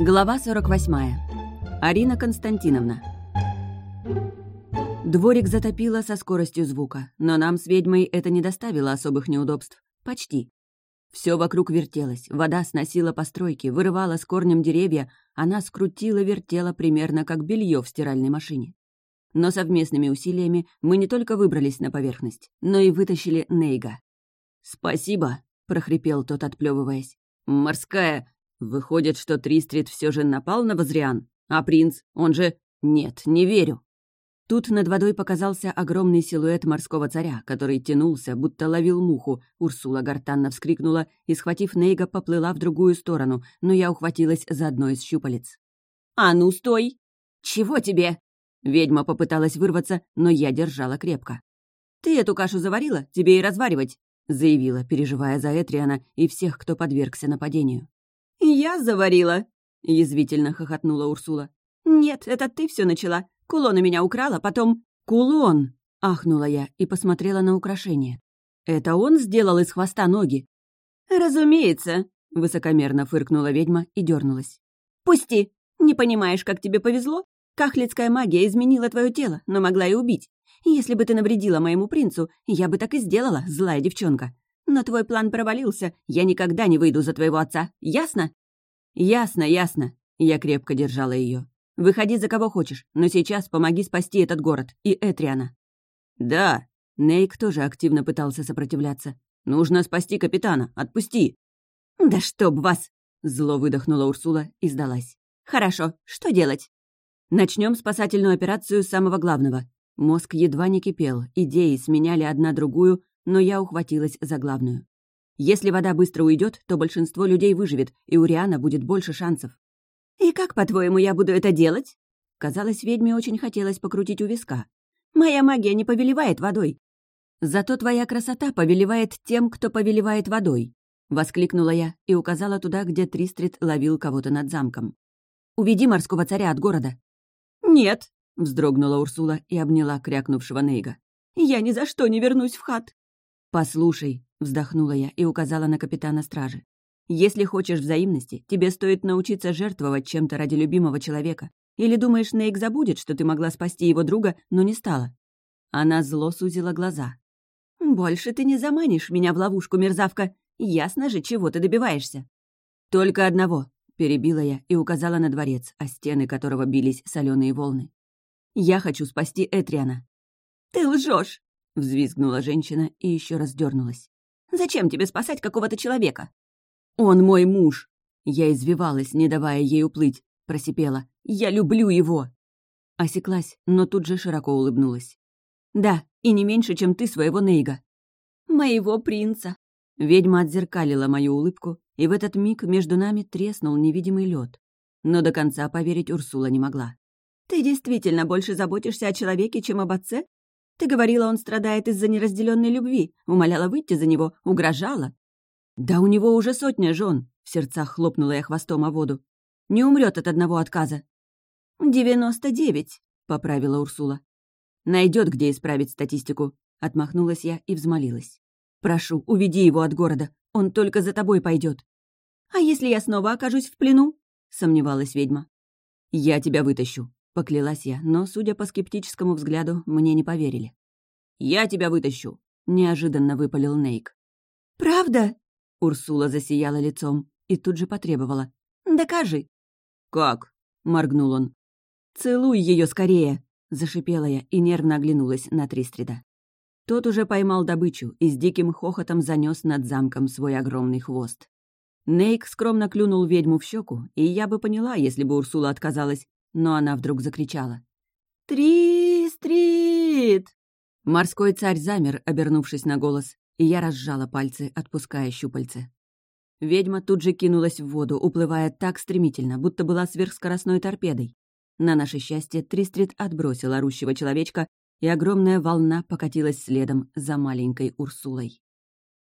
Глава 48. Арина Константиновна. Дворик затопило со скоростью звука, но нам с ведьмой это не доставило особых неудобств. Почти. Все вокруг вертелось, вода сносила постройки, вырывала с корнем деревья, она скрутила-вертела примерно как белье в стиральной машине. Но совместными усилиями мы не только выбрались на поверхность, но и вытащили Нейга. «Спасибо», — прохрипел тот, отплевываясь. «Морская, Выходит, что Тристрит все же напал на Возриан? А принц, он же... Нет, не верю. Тут над водой показался огромный силуэт морского царя, который тянулся, будто ловил муху. Урсула гортанно вскрикнула и, схватив Нейга, поплыла в другую сторону, но я ухватилась за одно из щупалец. «А ну, стой! Чего тебе?» Ведьма попыталась вырваться, но я держала крепко. «Ты эту кашу заварила? Тебе и разваривать!» — заявила, переживая за Этриана и всех, кто подвергся нападению. «Я заварила!» — язвительно хохотнула Урсула. «Нет, это ты все начала. Кулон у меня украла, потом...» «Кулон!» — ахнула я и посмотрела на украшение. «Это он сделал из хвоста ноги?» «Разумеется!» — высокомерно фыркнула ведьма и дернулась. «Пусти! Не понимаешь, как тебе повезло? Кахлицкая магия изменила твое тело, но могла и убить. Если бы ты навредила моему принцу, я бы так и сделала, злая девчонка. Но твой план провалился. Я никогда не выйду за твоего отца. Ясно?» «Ясно, ясно». Я крепко держала ее. «Выходи за кого хочешь, но сейчас помоги спасти этот город и Этриана». «Да». Нейк тоже активно пытался сопротивляться. «Нужно спасти капитана. Отпусти». «Да чтоб вас!» Зло выдохнула Урсула и сдалась. «Хорошо, что делать?» Начнем спасательную операцию с самого главного. Мозг едва не кипел, идеи сменяли одна другую, но я ухватилась за главную. Если вода быстро уйдет, то большинство людей выживет, и у Риана будет больше шансов. «И как, по-твоему, я буду это делать?» Казалось, ведьме очень хотелось покрутить у виска. «Моя магия не повелевает водой». «Зато твоя красота повелевает тем, кто повелевает водой», — воскликнула я и указала туда, где Тристрит ловил кого-то над замком. «Уведи морского царя от города». «Нет», — вздрогнула Урсула и обняла крякнувшего Нейга. «Я ни за что не вернусь в хат». «Послушай», — вздохнула я и указала на капитана стражи. «Если хочешь взаимности, тебе стоит научиться жертвовать чем-то ради любимого человека. Или думаешь, Нейк забудет, что ты могла спасти его друга, но не стала?» Она зло сузила глаза. «Больше ты не заманишь меня в ловушку, мерзавка. Ясно же, чего ты добиваешься». «Только одного», — перебила я и указала на дворец, о стены которого бились соленые волны. «Я хочу спасти Этриана». «Ты лжешь! — взвизгнула женщина и еще раз дернулась. «Зачем тебе спасать какого-то человека?» «Он мой муж!» Я извивалась, не давая ей уплыть. Просипела. «Я люблю его!» Осеклась, но тут же широко улыбнулась. «Да, и не меньше, чем ты своего Нейга». «Моего принца!» Ведьма отзеркалила мою улыбку, и в этот миг между нами треснул невидимый лед. Но до конца поверить Урсула не могла. «Ты действительно больше заботишься о человеке, чем об отце?» Ты говорила, он страдает из-за неразделенной любви, умоляла выйти за него, угрожала. Да у него уже сотня жен, в сердцах хлопнула я хвостом о воду. Не умрет от одного отказа. «Девяносто девять», — поправила Урсула. Найдет, где исправить статистику», — отмахнулась я и взмолилась. «Прошу, уведи его от города. Он только за тобой пойдет. «А если я снова окажусь в плену?» — сомневалась ведьма. «Я тебя вытащу», Поклялась я, но, судя по скептическому взгляду, мне не поверили. «Я тебя вытащу!» — неожиданно выпалил Нейк. «Правда?» — Урсула засияла лицом и тут же потребовала. «Докажи!» «Как?» — моргнул он. «Целуй ее скорее!» — зашипела я и нервно оглянулась на Тристрида. Тот уже поймал добычу и с диким хохотом занес над замком свой огромный хвост. Нейк скромно клюнул ведьму в щеку, и я бы поняла, если бы Урсула отказалась, но она вдруг закричала. «Три-стрит!» Морской царь замер, обернувшись на голос, и я разжала пальцы, отпуская щупальце. Ведьма тут же кинулась в воду, уплывая так стремительно, будто была сверхскоростной торпедой. На наше счастье Тристрит отбросил орущего человечка, и огромная волна покатилась следом за маленькой Урсулой.